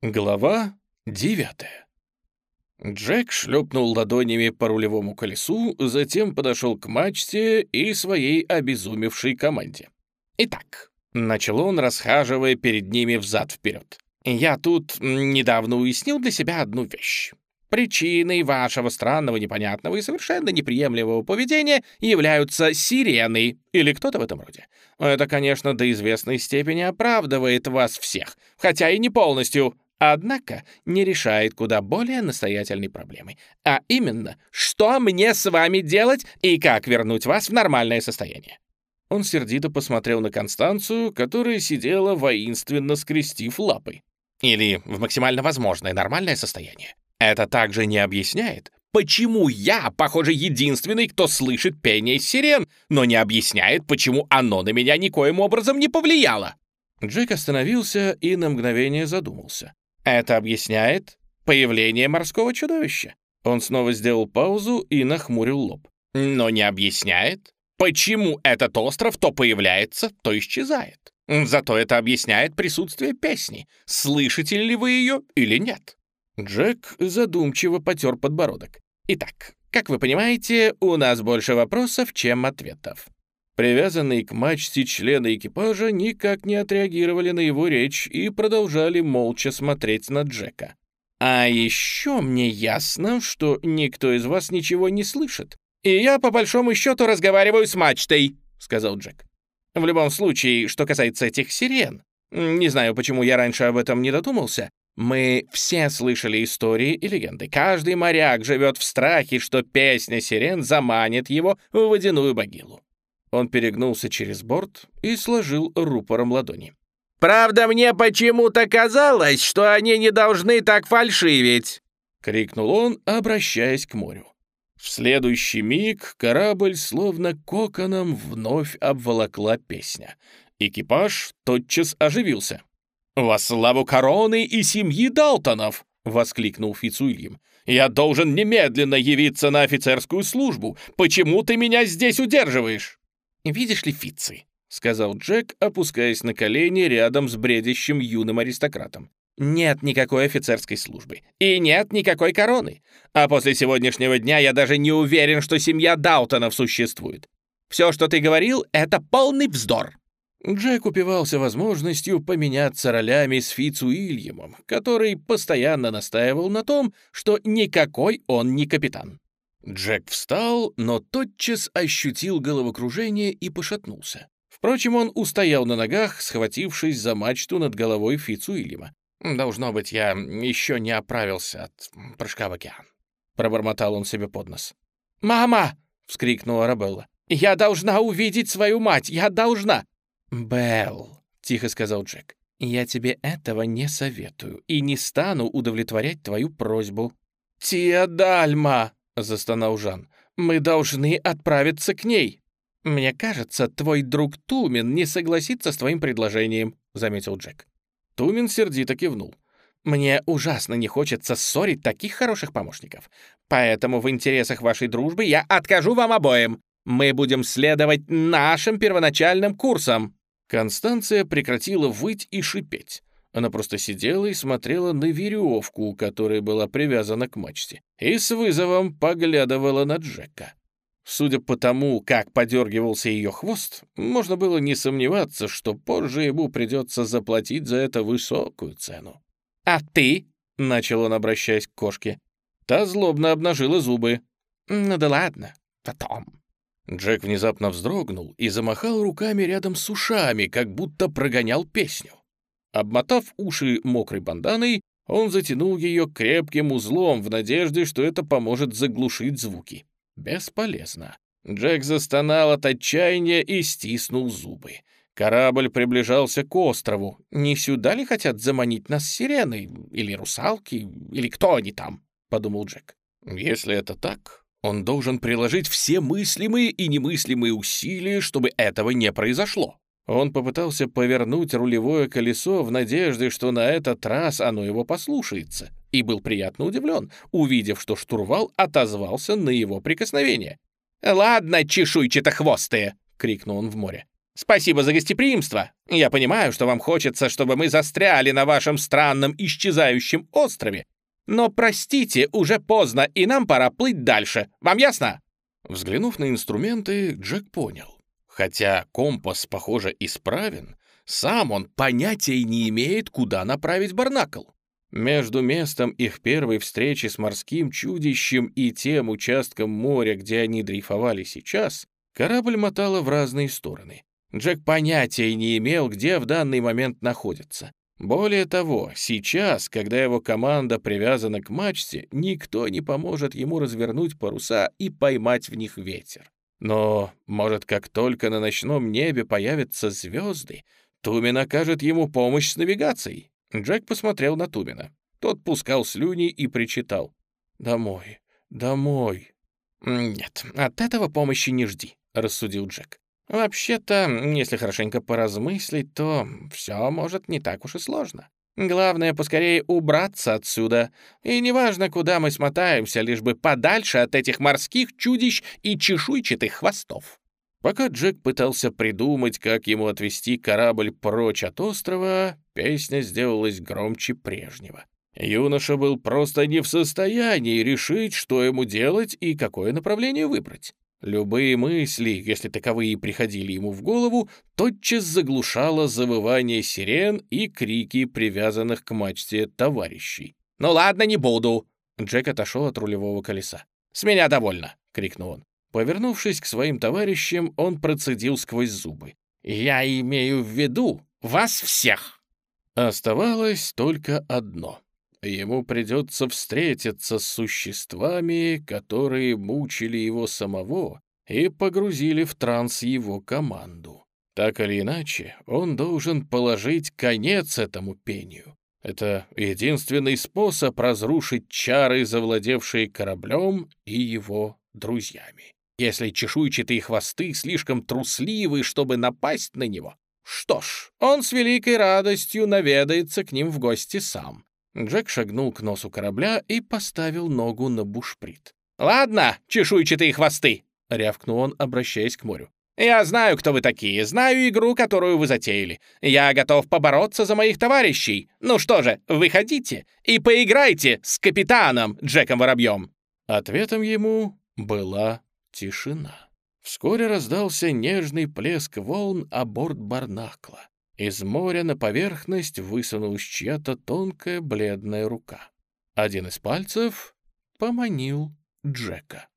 Глава девятая. Джек шлепнул ладонями по рулевому колесу, затем подошел к мачте и своей обезумевшей команде. «Итак», — начал он, расхаживая перед ними взад-вперед, «я тут недавно уяснил для себя одну вещь. Причиной вашего странного, непонятного и совершенно неприемлемого поведения являются сирены или кто-то в этом роде. Это, конечно, до известной степени оправдывает вас всех, хотя и не полностью, однако не решает куда более настоятельной проблемы. А именно, что мне с вами делать и как вернуть вас в нормальное состояние. Он сердито посмотрел на Констанцию, которая сидела воинственно скрестив лапы. Или в максимально возможное нормальное состояние. Это также не объясняет, почему я, похоже, единственный, кто слышит пение сирен, но не объясняет, почему оно на меня никоим образом не повлияло. Джек остановился и на мгновение задумался. Это объясняет появление морского чудовища. Он снова сделал паузу и нахмурил лоб. Но не объясняет, почему этот остров то появляется, то исчезает. Зато это объясняет присутствие песни. Слышите ли вы ее или нет? Джек задумчиво потер подбородок. «Итак, как вы понимаете, у нас больше вопросов, чем ответов». Привязанные к мачте члены экипажа никак не отреагировали на его речь и продолжали молча смотреть на Джека. «А еще мне ясно, что никто из вас ничего не слышит. И я, по большому счету, разговариваю с мачтой», — сказал Джек. «В любом случае, что касается этих сирен, не знаю, почему я раньше об этом не додумался, мы все слышали истории и легенды. Каждый моряк живет в страхе, что песня сирен заманит его в водяную могилу. Он перегнулся через борт и сложил рупором ладони. «Правда, мне почему-то казалось, что они не должны так фальшивить!» — крикнул он, обращаясь к морю. В следующий миг корабль словно коконом вновь обволокла песня. Экипаж тотчас оживился. «Во славу короны и семьи Далтонов!» — воскликнул Фицуильям. «Я должен немедленно явиться на офицерскую службу. Почему ты меня здесь удерживаешь?» «Видишь ли, Фици?» — сказал Джек, опускаясь на колени рядом с бредящим юным аристократом. «Нет никакой офицерской службы. И нет никакой короны. А после сегодняшнего дня я даже не уверен, что семья Даутонов существует. Все, что ты говорил, — это полный вздор. Джек упивался возможностью поменяться ролями с Фицуильямом, который постоянно настаивал на том, что никакой он не капитан. Джек встал, но тотчас ощутил головокружение и пошатнулся. Впрочем, он устоял на ногах, схватившись за мачту над головой Фицуильяма. «Должно быть, я еще не оправился от прыжка в океан», — пробормотал он себе под нос. «Мама!» — вскрикнула Арабелла. «Я должна увидеть свою мать! Я должна!» «Белл», — тихо сказал Джек, — «я тебе этого не советую и не стану удовлетворять твою просьбу». «Теодальма», — застонал Жан, — «мы должны отправиться к ней». «Мне кажется, твой друг Тумин не согласится с твоим предложением», — заметил Джек. Тумин сердито кивнул. «Мне ужасно не хочется ссорить таких хороших помощников. Поэтому в интересах вашей дружбы я откажу вам обоим. Мы будем следовать нашим первоначальным курсам». Констанция прекратила выть и шипеть. Она просто сидела и смотрела на веревку, которая была привязана к мачте, и с вызовом поглядывала на Джека. Судя по тому, как подергивался ее хвост, можно было не сомневаться, что позже ему придется заплатить за это высокую цену. «А ты?» — начал он, обращаясь к кошке. Та злобно обнажила зубы. «Ну да ладно, потом». Джек внезапно вздрогнул и замахал руками рядом с ушами, как будто прогонял песню. Обмотав уши мокрой банданой, он затянул ее крепким узлом в надежде, что это поможет заглушить звуки. Бесполезно. Джек застонал от отчаяния и стиснул зубы. Корабль приближался к острову. Не сюда ли хотят заманить нас сирены? Или русалки? Или кто они там? — подумал Джек. Если это так, он должен приложить все мыслимые и немыслимые усилия, чтобы этого не произошло. Он попытался повернуть рулевое колесо в надежде, что на этот раз оно его послушается, и был приятно удивлен, увидев, что штурвал отозвался на его прикосновение. «Ладно, чешуйчато-хвостые!» — крикнул он в море. Спасибо за гостеприимство. Я понимаю, что вам хочется, чтобы мы застряли на вашем странном исчезающем острове. Но простите, уже поздно, и нам пора плыть дальше. Вам ясно?» Взглянув на инструменты, Джек понял. Хотя компас, похоже, исправен, сам он понятия не имеет, куда направить барнакл. Между местом их первой встречи с морским чудищем и тем участком моря, где они дрейфовали сейчас, корабль мотала в разные стороны. Джек понятия не имел, где в данный момент находится. Более того, сейчас, когда его команда привязана к мачте, никто не поможет ему развернуть паруса и поймать в них ветер. Но, может, как только на ночном небе появятся звезды, Тумин окажет ему помощь с навигацией. Джек посмотрел на Тумина. Тот пускал слюни и причитал. «Домой, домой». «Нет, от этого помощи не жди», — рассудил Джек. «Вообще-то, если хорошенько поразмыслить, то все может не так уж и сложно. Главное, поскорее убраться отсюда. И неважно, куда мы смотаемся, лишь бы подальше от этих морских чудищ и чешуйчатых хвостов». Пока Джек пытался придумать, как ему отвести корабль прочь от острова, песня сделалась громче прежнего. Юноша был просто не в состоянии решить, что ему делать и какое направление выбрать. Любые мысли, если таковые приходили ему в голову, тотчас заглушало завывание сирен и крики привязанных к мачте товарищей. «Ну ладно, не буду!» Джек отошел от рулевого колеса. «С меня довольно!» — крикнул он. Повернувшись к своим товарищам, он процедил сквозь зубы. «Я имею в виду вас всех!» Оставалось только одно. Ему придется встретиться с существами, которые мучили его самого и погрузили в транс его команду. Так или иначе, он должен положить конец этому пению. Это единственный способ разрушить чары, завладевшие кораблем и его друзьями. Если чешуйчатые хвосты слишком трусливы, чтобы напасть на него, что ж, он с великой радостью наведается к ним в гости сам. Джек шагнул к носу корабля и поставил ногу на бушприт. «Ладно, чешуйчатые хвосты!» — рявкнул он, обращаясь к морю. «Я знаю, кто вы такие, знаю игру, которую вы затеяли. Я готов побороться за моих товарищей. Ну что же, выходите и поиграйте с капитаном Джеком Воробьем!» Ответом ему была Тишина. Вскоре раздался нежный плеск волн о борт Барнакла. Из моря на поверхность высунулась чья-то тонкая бледная рука. Один из пальцев поманил Джека.